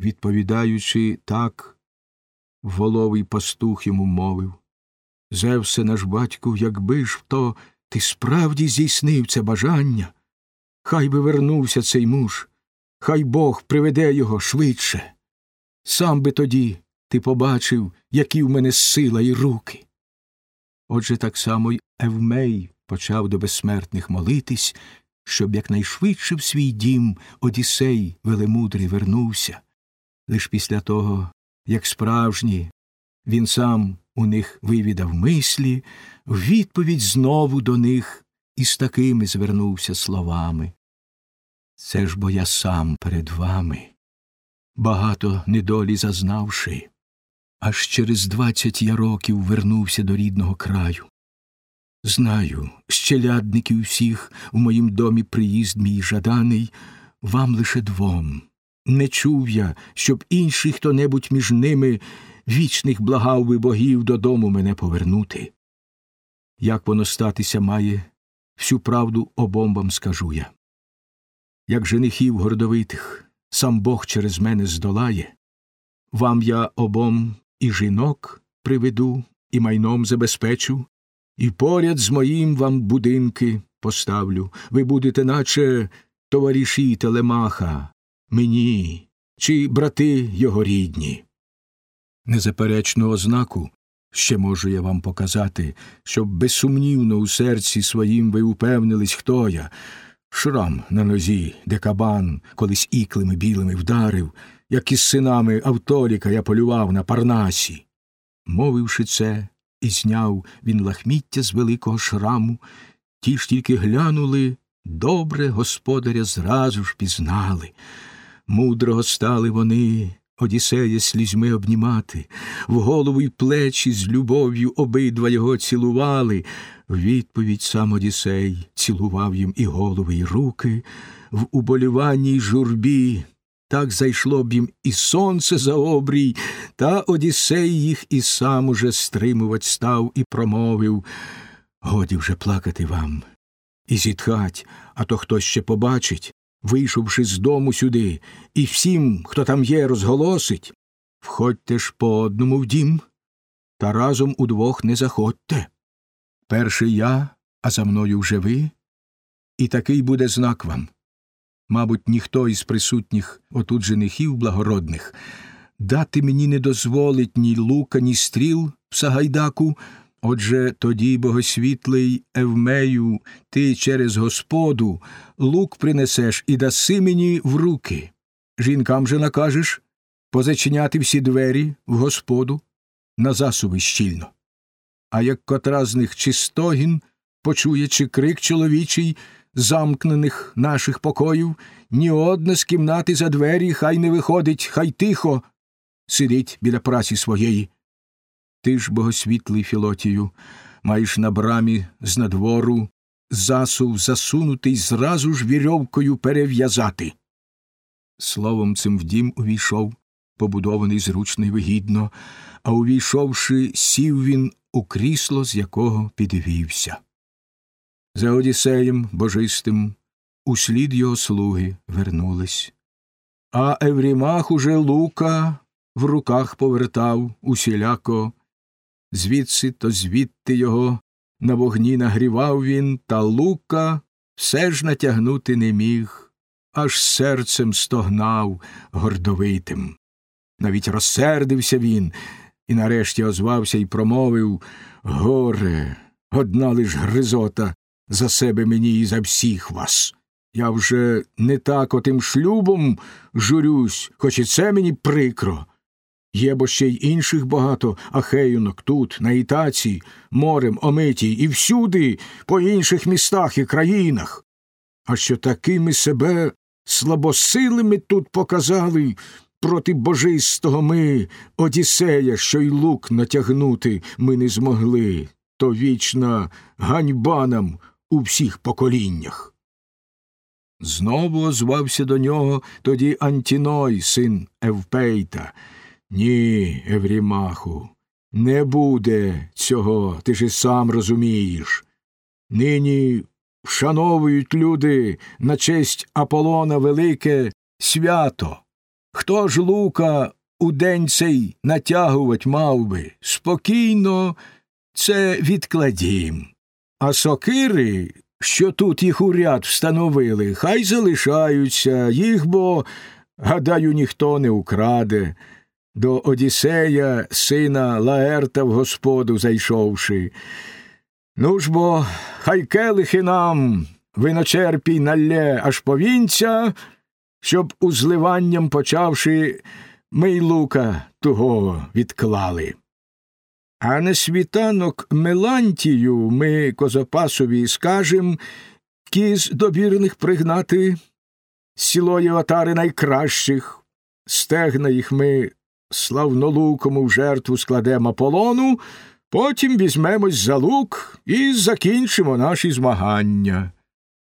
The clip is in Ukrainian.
Відповідаючи так, воловий пастух йому мовив Зевсе наш батьку, якби ж то ти справді здійснив це бажання, хай би вернувся цей муж, хай Бог приведе його швидше. Сам би тоді ти побачив, які в мене сила і руки. Отже так само й Евмей почав до безсмертних молитись, щоб якнайшвидше в свій дім Одіссей велемудрий вернувся. Лиш після того, як справжні, він сам у них вивідав мислі, в відповідь знову до них із такими звернувся словами. Це ж бо я сам перед вами, багато недолі зазнавши, аж через двадцять я років вернувся до рідного краю. Знаю, щелядників всіх у моїм домі приїзд мій жаданий, вам лише двом. Не чув я, щоб інший хто небудь між ними вічних благав би богів додому мене повернути. Як воно статися має, всю правду обом вам скажу я. Як женихів гордовитих сам Бог через мене здолає, вам я обом і жінок приведу, і майном забезпечу, і поряд з моїм вам будинки поставлю. Ви будете, наче товариші Телемаха, мені чи брати його рідні. Незаперечну ознаку ще можу я вам показати, щоб безсумнівно у серці своїм ви упевнились, хто я. Шрам на нозі, де кабан колись іклими білими вдарив, як із синами Автоліка я полював на Парнасі. Мовивши це, і зняв він лахміття з великого шраму, ті ж тільки глянули, добре господаря зразу ж пізнали. Мудрого стали вони Одіссея слізьми обнімати, в голову й плечі з любов'ю обидва його цілували. В відповідь сам Одіссей цілував їм і голови, і руки, в уболіванні й журбі. Так зайшло б їм і сонце за обрій, та Одіссей їх і сам уже стримувать став і промовив Годі вже плакати вам. І зітхать, а то хтось ще побачить, вийшовши з дому сюди, і всім, хто там є, розголосить Входьте ж по одному в дім, та разом удвох не заходьте. Перший я, а за мною вже ви, і такий буде знак вам. Мабуть, ніхто із присутніх отут женихів благородних дати мені не дозволить ні лука, ні стріл в Сагайдаку, Отже, тоді, богосвітлий Евмею, ти через Господу лук принесеш і даси мені в руки. Жінкам же накажеш позачиняти всі двері в Господу на засуви щільно. А як котра з них чистогін почує чи крик чоловічий замкнених наших покоїв, ні одна з кімнати за двері хай не виходить, хай тихо сидить біля праці своєї. Ти ж, богосвітлий Філотію, маєш на брамі з надвору засув засунутий зразу ж вірьовкою перев'язати. Словом цим в дім увійшов, побудований зручно й вигідно, а увійшовши, сів він у крісло, з якого підвівся. За Одіссеєм божистим услід його слуги вернулись. А Еврімах уже лука в руках повертав усіляко звідси то звідти його на вогні нагрівав він, та лука все ж натягнути не міг, аж серцем стогнав гордовитим. Навіть розсердився він і нарешті озвався і промовив Горе, одна лиш гризота за себе мені і за всіх вас. Я вже не так отим шлюбом журюсь, хоч і це мені прикро. Є бо ще й інших багато ахеюнок тут, на Ітаці, морем омитій, і всюди, по інших містах і країнах. А що такими себе слабосилими тут показали проти божистого ми, Одіссея, що й лук натягнути ми не змогли, то вічна ганьба нам у всіх поколіннях. Знову озвався до нього тоді Антіной, син Евпейта. Ні, Еврімаху, не буде цього, ти ж сам розумієш. Нині вшановують люди на честь Аполлона велике свято, Хто ж лука у день цей натягувать мав би? Спокійно це відкладім. А сокири, що тут їх у ряд встановили, хай залишаються, їх бо, гадаю, ніхто не украде. До Одіссея, сина Лаерта в господу зайшовши. Ну ж бо, хай келихи нам виночерпій налє аж повінця, щоб узливанням почавши, ми й лука того відклали. А на світанок Мелантію ми Козопасові скажем кіз добірних пригнати, сілої отари найкращих, стегна їх ми славнолукому в жертву складемо полону, потім візьмемось за лук і закінчимо наші змагання.